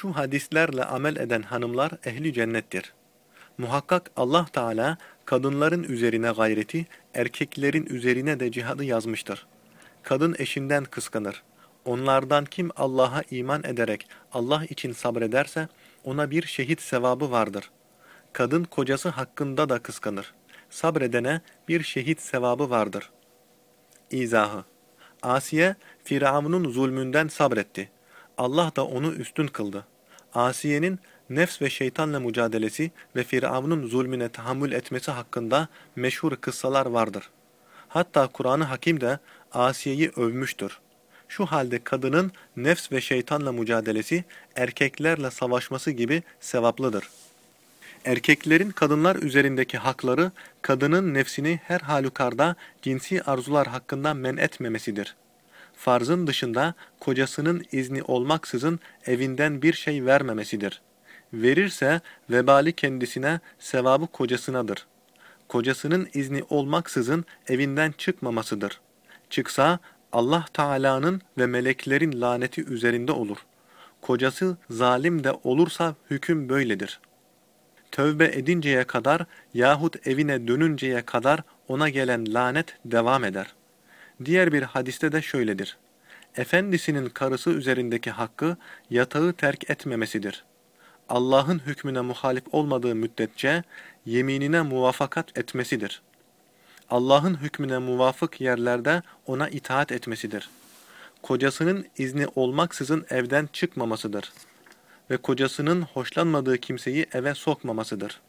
Şu hadislerle amel eden hanımlar ehli cennettir. Muhakkak Allah Teala kadınların üzerine gayreti, erkeklerin üzerine de cihadı yazmıştır. Kadın eşinden kıskanır. Onlardan kim Allah'a iman ederek Allah için sabrederse ona bir şehit sevabı vardır. Kadın kocası hakkında da kıskanır. Sabredene bir şehit sevabı vardır. İzahı Asiye, Firavun'un zulmünden sabretti. Allah da onu üstün kıldı. Asiye'nin nefs ve şeytanla mücadelesi ve Firavun'un zulmüne tahammül etmesi hakkında meşhur kıssalar vardır. Hatta Kur'an-ı Hakim de Asiye'yi övmüştür. Şu halde kadının nefs ve şeytanla mücadelesi, erkeklerle savaşması gibi sevaplıdır. Erkeklerin kadınlar üzerindeki hakları, kadının nefsini her halükarda cinsi arzular hakkında men etmemesidir. Farzın dışında kocasının izni olmaksızın evinden bir şey vermemesidir. Verirse vebali kendisine, sevabı kocasınadır. Kocasının izni olmaksızın evinden çıkmamasıdır. Çıksa Allah Teala'nın ve meleklerin laneti üzerinde olur. Kocası zalim de olursa hüküm böyledir. Tövbe edinceye kadar yahut evine dönünceye kadar ona gelen lanet devam eder. Diğer bir hadiste de şöyledir. Efendisinin karısı üzerindeki hakkı yatağı terk etmemesidir. Allah'ın hükmüne muhalif olmadığı müddetçe yeminine muvafakat etmesidir. Allah'ın hükmüne muvafık yerlerde ona itaat etmesidir. Kocasının izni olmaksızın evden çıkmamasıdır. Ve kocasının hoşlanmadığı kimseyi eve sokmamasıdır.